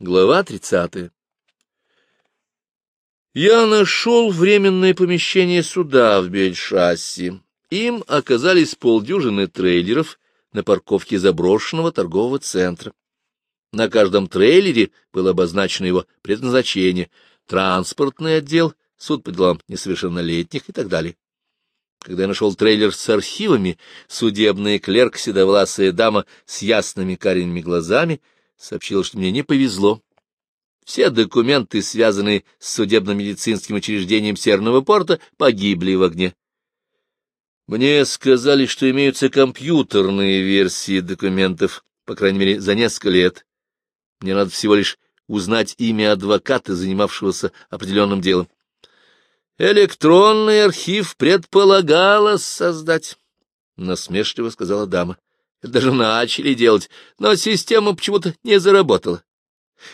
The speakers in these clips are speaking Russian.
Глава тридцатая Я нашел временное помещение суда в Бельшасси. Им оказались полдюжины трейлеров на парковке заброшенного торгового центра. На каждом трейлере было обозначено его предназначение — транспортный отдел, суд по делам несовершеннолетних и так далее. Когда я нашел трейлер с архивами, судебная клерк, седовласая дама с ясными карими глазами — сообщила, что мне не повезло. Все документы, связанные с судебно-медицинским учреждением Северного порта, погибли в огне. Мне сказали, что имеются компьютерные версии документов, по крайней мере, за несколько лет. Мне надо всего лишь узнать имя адвоката, занимавшегося определенным делом. Электронный архив предполагалось создать, — насмешливо сказала дама. Даже начали делать, но система почему-то не заработала.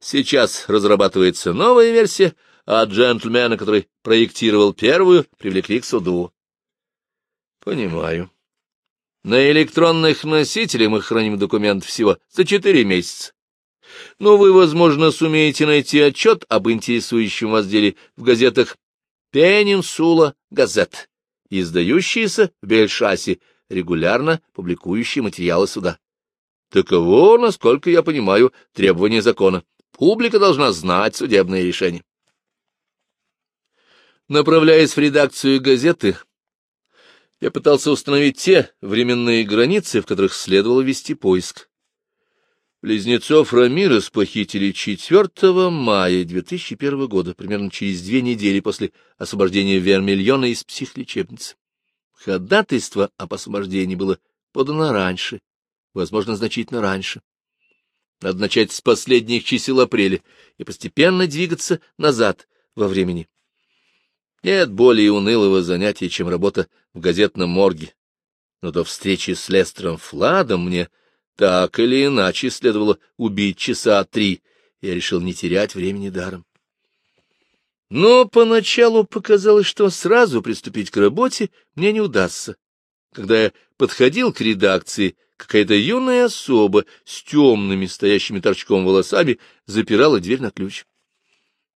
Сейчас разрабатывается новая версия, а джентльмена, который проектировал первую, привлекли к суду. Понимаю. На электронных носителях мы храним документ всего за четыре месяца. Но вы, возможно, сумеете найти отчет об интересующем вас деле в газетах «Пенинсула Газет», издающиеся в Бельшасе регулярно публикующий материалы суда. Таково, насколько я понимаю, требование закона. Публика должна знать судебные решения. Направляясь в редакцию газеты, я пытался установить те временные границы, в которых следовало вести поиск. Близнецов Рамирес похитили 4 мая 2001 года, примерно через две недели после освобождения Вермильона из психлечебницы. Ходатайство об освобождении было подано раньше, возможно, значительно раньше. Надо начать с последних чисел апреля и постепенно двигаться назад во времени. Нет более унылого занятия, чем работа в газетном морге. Но до встречи с Лестером Фладом мне так или иначе следовало убить часа три, я решил не терять времени даром. Но поначалу показалось, что сразу приступить к работе мне не удастся. Когда я подходил к редакции, какая-то юная особа с темными, стоящими торчком волосами запирала дверь на ключ.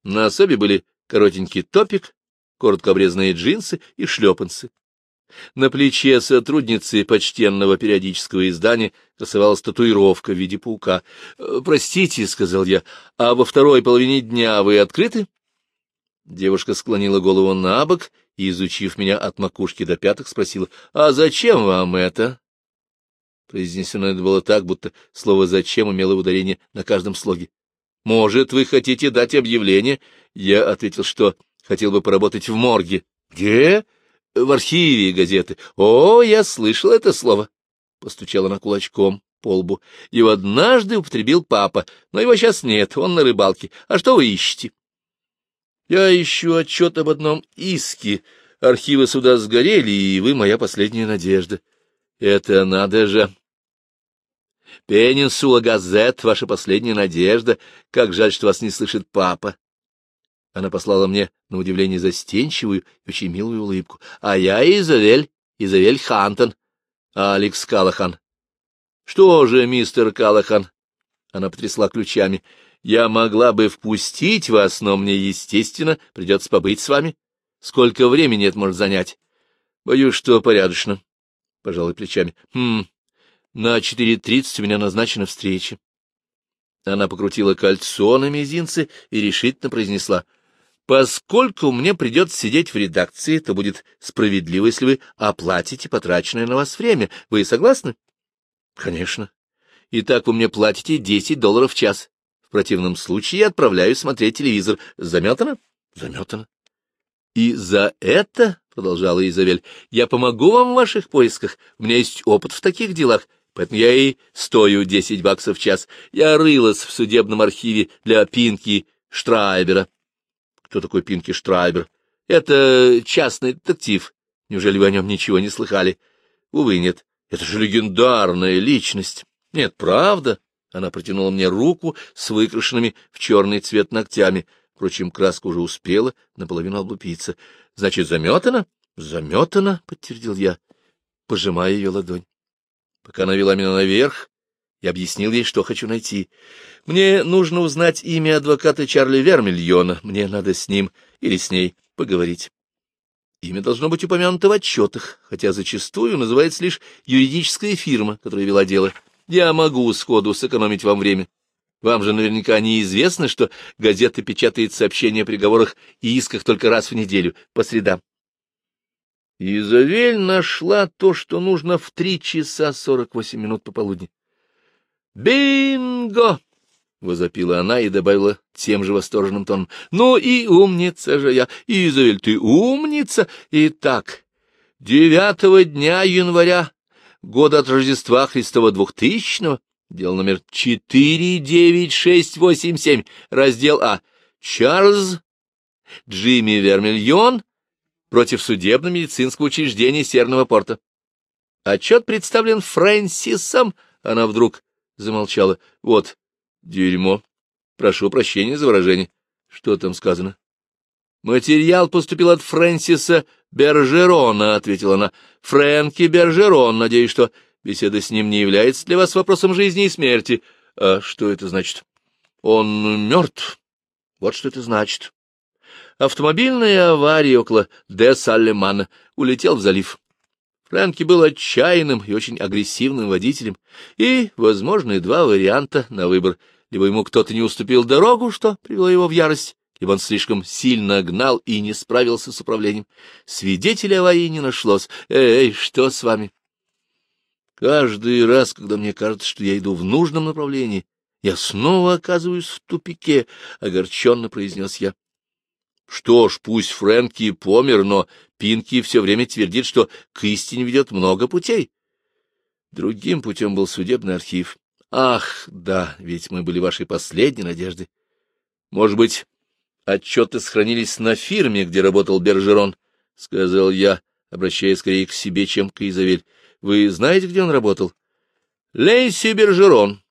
На особе были коротенький топик, коротко обрезанные джинсы и шлепанцы. На плече сотрудницы почтенного периодического издания красовалась татуировка в виде паука. «Э, «Простите», — сказал я, — «а во второй половине дня вы открыты?» Девушка склонила голову на бок и, изучив меня от макушки до пяток, спросила, «А зачем вам это?» Произнесено это было так, будто слово «зачем» имело ударение на каждом слоге. «Может, вы хотите дать объявление?» Я ответил, что хотел бы поработать в морге. «Где?» «В архиве газеты». «О, я слышал это слово!» Постучала она кулачком по лбу. «Его однажды употребил папа, но его сейчас нет, он на рыбалке. А что вы ищете?» Я ищу отчет об одном иске. Архивы суда сгорели, и вы моя последняя надежда. Это надо же. Пенинсула Газет, ваша последняя надежда. Как жаль, что вас не слышит папа. Она послала мне, на удивление, застенчивую и очень милую улыбку. А я Изавель, Изавель Хантон, Алекс Калахан. Что же, мистер Калахан? Она потрясла ключами. Я могла бы впустить вас, но мне, естественно, придется побыть с вами. Сколько времени это может занять? Боюсь, что порядочно. Пожалуй, плечами. Хм, на четыре тридцать у меня назначена встреча. Она покрутила кольцо на мизинце и решительно произнесла. Поскольку мне придется сидеть в редакции, то будет справедливо, если вы оплатите потраченное на вас время. Вы согласны? Конечно. Итак, вы мне платите десять долларов в час. Противном случае я отправляюсь смотреть телевизор. Заметано? Заметано. И за это, — продолжала Изавель, — я помогу вам в ваших поисках. У меня есть опыт в таких делах, поэтому я и стою десять баксов в час. Я рылась в судебном архиве для Пинки Штрайбера. Кто такой Пинки Штрайбер? Это частный детектив. Неужели вы о нем ничего не слыхали? Увы, нет. Это же легендарная личность. Нет, правда. Она протянула мне руку с выкрашенными в черный цвет ногтями. Впрочем, краска уже успела наполовину облупиться. — Значит, заметана? — Заметана, — подтвердил я, пожимая ее ладонь. Пока она вела меня наверх, и объяснил ей, что хочу найти. Мне нужно узнать имя адвоката Чарли Вермильона. Мне надо с ним или с ней поговорить. Имя должно быть упомянуто в отчетах, хотя зачастую называется лишь юридическая фирма, которая вела дело. Я могу сходу сэкономить вам время. Вам же наверняка неизвестно, что газета печатает сообщения о приговорах и исках только раз в неделю, по средам. Изавель нашла то, что нужно в три часа сорок восемь минут пополудни. «Бинго!» — возопила она и добавила тем же восторженным тоном. — Ну и умница же я! Изавель, ты умница! Итак, девятого дня января, года от Рождества Христова двухтысячного, дело номер четыре девять шесть восемь семь, раздел А. Чарльз Джимми Вермильон против судебно-медицинского учреждения Северного порта. Отчет представлен Фрэнсисом, она вдруг замолчала. Вот, Дерьмо. Прошу прощения за выражение. Что там сказано? Материал поступил от Фрэнсиса Бержерона, — ответила она. Фрэнки Бержерон. Надеюсь, что беседа с ним не является для вас вопросом жизни и смерти. А что это значит? Он мертв. Вот что это значит. Автомобильная авария около де Саллемана улетел в залив. Фрэнки был отчаянным и очень агрессивным водителем, и возможны два варианта на выбор. Либо ему кто-то не уступил дорогу, что привело его в ярость, либо он слишком сильно гнал и не справился с управлением. Свидетелей аварии не нашлось. Эй, что с вами? Каждый раз, когда мне кажется, что я иду в нужном направлении, я снова оказываюсь в тупике, — огорченно произнес я. Что ж, пусть Фрэнки помер, но Пинки все время твердит, что к истине ведет много путей. Другим путем был судебный архив. Ах, да, ведь мы были вашей последней надеждой. Может быть, отчеты сохранились на фирме, где работал Бержерон, — сказал я, обращаясь скорее к себе, чем к Изавель. Вы знаете, где он работал? Лейси Бержерон.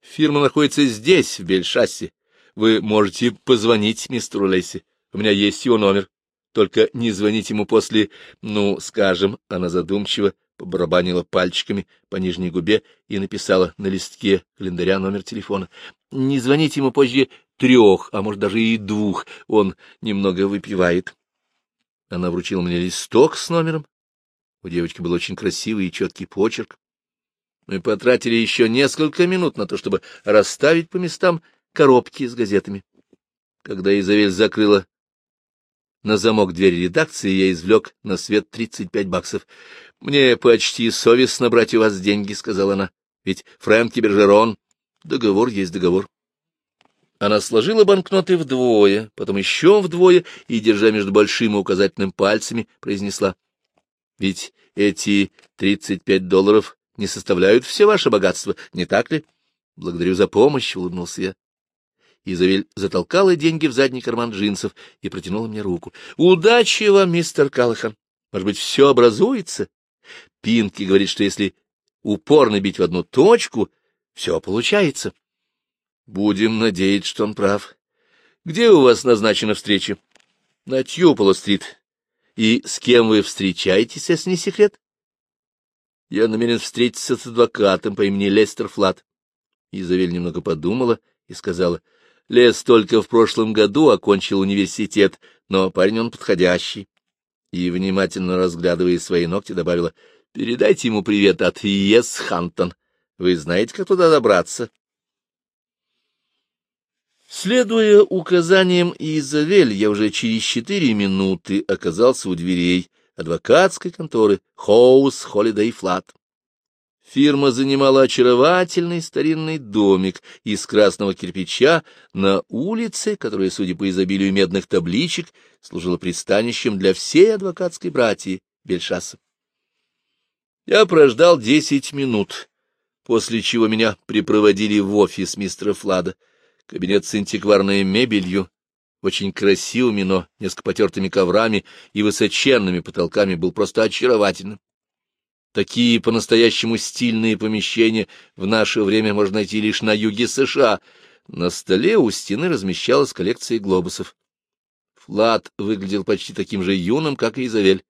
Фирма находится здесь, в Бельшассе. Вы можете позвонить мистеру Лейси. У меня есть его номер. Только не звоните ему после, ну, скажем, она задумчиво побарабанила пальчиками по нижней губе и написала на листке календаря номер телефона. Не звоните ему позже трех, а может даже и двух, он немного выпивает. Она вручила мне листок с номером. У девочки был очень красивый и четкий почерк. Мы потратили еще несколько минут на то, чтобы расставить по местам коробки с газетами. Когда Изавель закрыла на замок дверь редакции, я извлек на свет тридцать пять баксов. — Мне почти совестно брать у вас деньги, — сказала она. — Ведь Фрэнки Бержерон... Договор есть договор. Она сложила банкноты вдвое, потом еще вдвое и, держа между большим и указательным пальцами, произнесла. — Ведь эти тридцать пять долларов не составляют все ваше богатство, не так ли? — Благодарю за помощь, — улыбнулся я. Изавель затолкала деньги в задний карман джинсов и протянула мне руку. — Удачи вам, мистер Калахан. Может быть, все образуется? Пинки говорит, что если упорно бить в одну точку, все получается. Будем надеяться, что он прав. Где у вас назначена встреча? На Тьюполо-стрит. И с кем вы встречаетесь, если не секрет? Я намерен встретиться с адвокатом по имени Лестер Флат. Изавель немного подумала и сказала — Лес только в прошлом году окончил университет, но парень он подходящий. И, внимательно разглядывая свои ногти, добавила, «Передайте ему привет от Иес Хантон. Вы знаете, как туда добраться?» Следуя указаниям Изавель, я уже через четыре минуты оказался у дверей адвокатской конторы Хоус Холидей Флат. Фирма занимала очаровательный старинный домик из красного кирпича на улице, которая, судя по изобилию медных табличек, служила пристанищем для всей адвокатской братьи Бельшаса. Я прождал десять минут, после чего меня припроводили в офис мистера Флада, кабинет с антикварной мебелью, очень красивыми, но несколько потертыми коврами и высоченными потолками был просто очаровательным. Такие по-настоящему стильные помещения в наше время можно найти лишь на юге США. На столе у стены размещалась коллекция глобусов. Флат выглядел почти таким же юным, как и Изавель.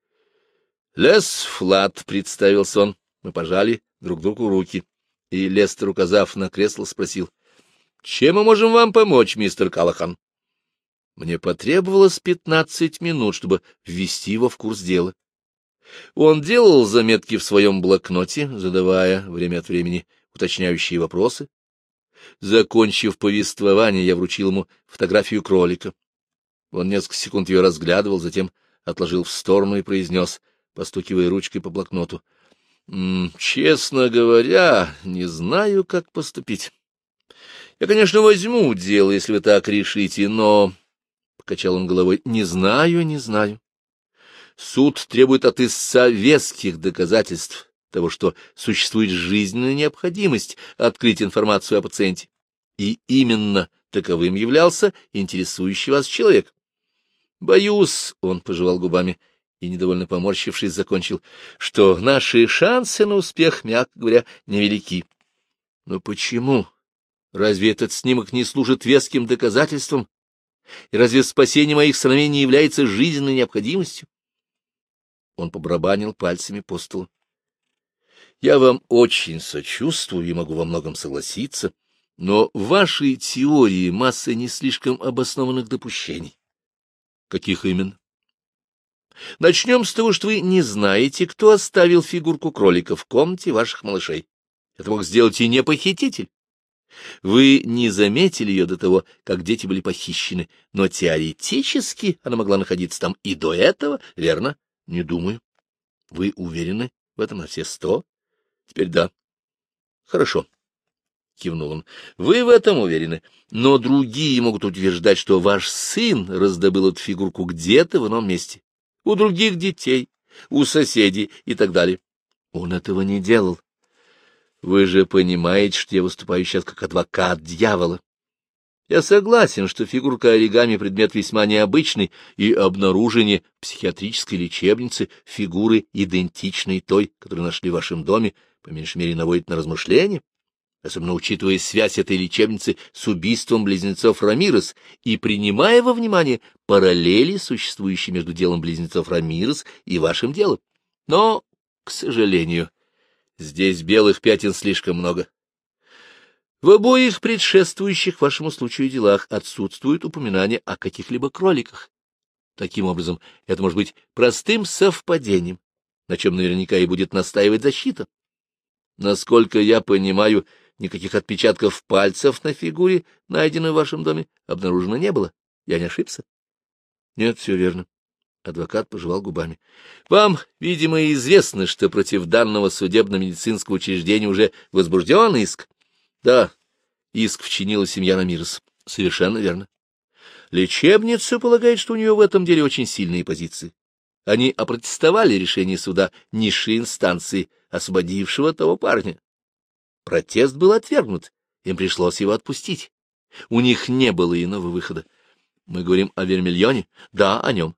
— Лес Флат, — представился он. Мы пожали друг другу руки. И Лестер, указав на кресло, спросил, — Чем мы можем вам помочь, мистер Калахан? Мне потребовалось пятнадцать минут, чтобы ввести его в курс дела. Он делал заметки в своем блокноте, задавая время от времени уточняющие вопросы. Закончив повествование, я вручил ему фотографию кролика. Он несколько секунд ее разглядывал, затем отложил в сторону и произнес, постукивая ручкой по блокноту. — Честно говоря, не знаю, как поступить. Я, конечно, возьму дело, если вы так решите, но... — покачал он головой. — Не знаю, не знаю. Суд требует от истца веских доказательств того, что существует жизненная необходимость открыть информацию о пациенте. И именно таковым являлся интересующий вас человек. Боюсь, — он пожевал губами и, недовольно поморщившись, закончил, — что наши шансы на успех, мягко говоря, невелики. Но почему? Разве этот снимок не служит веским доказательством? И разве спасение моих сыновей не является жизненной необходимостью? Он побрабанил пальцами по столу. Я вам очень сочувствую и могу во многом согласиться, но в вашей теории масса не слишком обоснованных допущений. Каких именно? Начнем с того, что вы не знаете, кто оставил фигурку кролика в комнате ваших малышей. Это мог сделать и не похититель. Вы не заметили ее до того, как дети были похищены, но теоретически она могла находиться там и до этого, верно? Не думаю. Вы уверены в этом на все сто? Теперь да. Хорошо. — кивнул он. — Вы в этом уверены, но другие могут утверждать, что ваш сын раздобыл эту фигурку где-то в ином месте, у других детей, у соседей и так далее. Он этого не делал. Вы же понимаете, что я выступаю сейчас как адвокат дьявола. Я согласен, что фигурка оригами — предмет весьма необычный, и обнаружение в психиатрической лечебнице фигуры, идентичной той, которую нашли в вашем доме, по меньшей мере наводит на размышления особенно учитывая связь этой лечебницы с убийством близнецов Рамирес и принимая во внимание параллели, существующие между делом близнецов Рамирес и вашим делом. Но, к сожалению, здесь белых пятен слишком много. В обоих предшествующих вашему случаю делах отсутствует упоминание о каких-либо кроликах. Таким образом, это может быть простым совпадением, на чем наверняка и будет настаивать защита. Насколько я понимаю, никаких отпечатков пальцев на фигуре, найденной в вашем доме, обнаружено не было. Я не ошибся? Нет, все верно. Адвокат пожевал губами. Вам, видимо, известно, что против данного судебно-медицинского учреждения уже возбужден иск. Да, иск вчинила семья Намирос. Совершенно верно. Лечебница полагает, что у нее в этом деле очень сильные позиции. Они опротестовали решение суда низшей инстанции, освободившего того парня. Протест был отвергнут, им пришлось его отпустить. У них не было иного выхода. Мы говорим о Вермильоне? Да, о нем.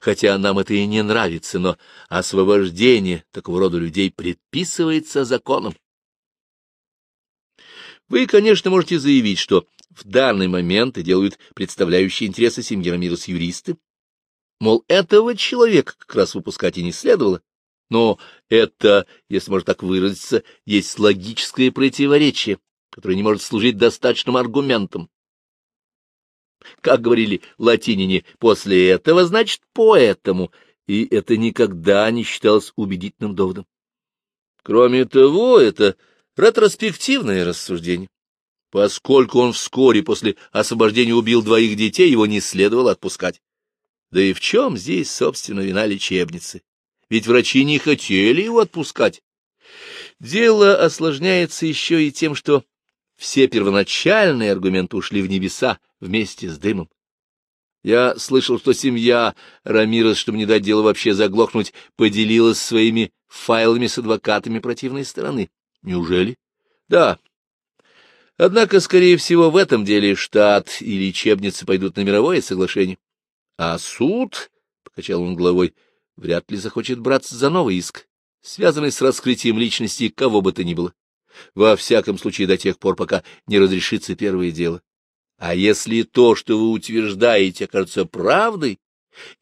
Хотя нам это и не нравится, но освобождение такого рода людей предписывается законом. Вы, конечно, можете заявить, что в данный момент и делают представляющие интересы семьи Рамирос юристы, мол, этого человека как раз выпускать и не следовало, но это, если можно так выразиться, есть логическое противоречие, которое не может служить достаточным аргументом. Как говорили латинине, после этого значит поэтому, и это никогда не считалось убедительным доводом. Кроме того, это ретроспективное рассуждение. Поскольку он вскоре после освобождения убил двоих детей, его не следовало отпускать. Да и в чем здесь, собственно, вина лечебницы? ведь врачи не хотели его отпускать. Дело осложняется еще и тем, что все первоначальные аргументы ушли в небеса вместе с дымом. Я слышал, что семья Рамирес, чтобы не дать делу вообще заглохнуть, поделилась своими файлами с адвокатами противной стороны. Неужели? Да. Однако, скорее всего, в этом деле штат и лечебницы пойдут на мировое соглашение. А суд, — покачал он головой, вряд ли захочет браться за новый иск, связанный с раскрытием личности кого бы то ни было. Во всяком случае, до тех пор, пока не разрешится первое дело. А если то, что вы утверждаете, окажется правдой,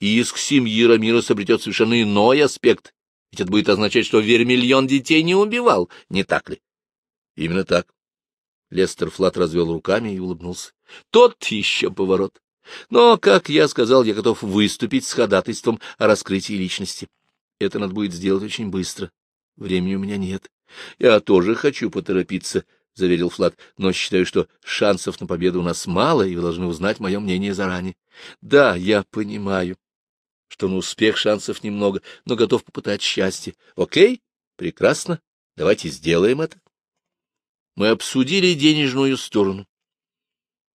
иск семьи Рамирос обретет совершенно иной аспект, ведь это будет означать, что Вермильон детей не убивал, не так ли? — Именно так. Лестер Флат развел руками и улыбнулся. — Тот еще поворот. Но, как я сказал, я готов выступить с ходатайством о раскрытии личности. Это надо будет сделать очень быстро. Времени у меня нет. Я тоже хочу поторопиться, — заверил Флат, — но считаю, что шансов на победу у нас мало, и вы должны узнать мое мнение заранее. Да, я понимаю, что на успех шансов немного, но готов попытать счастье. Окей? Прекрасно. Давайте сделаем это. Мы обсудили денежную сторону.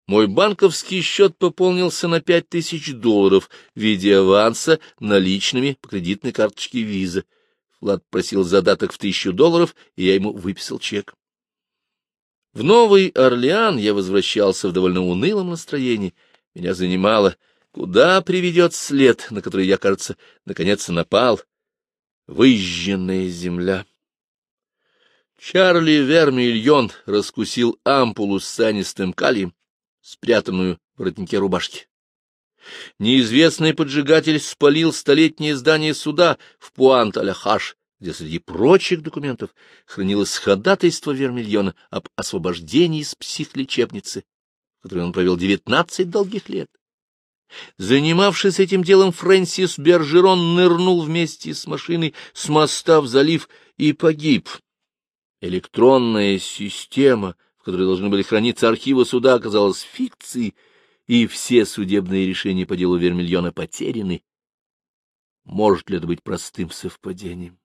Мой банковский счет пополнился на пять тысяч долларов в виде аванса наличными по кредитной карточке виза. Влад просил задаток в тысячу долларов, и я ему выписал чек. В Новый Орлеан я возвращался в довольно унылом настроении. Меня занимало, куда приведет след, на который я, кажется, наконец напал. Выжженная земля. Чарли Вермильон раскусил ампулу с санистым калием, спрятанную в воротнике рубашки. Неизвестный поджигатель спалил столетнее здание суда в Пуант-Аляхаш, где среди прочих документов хранилось ходатайство Вермильона об освобождении из психлечебницы, в которой он провел девятнадцать долгих лет. Занимавшись этим делом, Фрэнсис Бержерон нырнул вместе с машиной с моста в залив и погиб. Электронная система — в которой должны были храниться архивы суда, оказалась фикцией, и все судебные решения по делу Вермильона потеряны. Может ли это быть простым совпадением?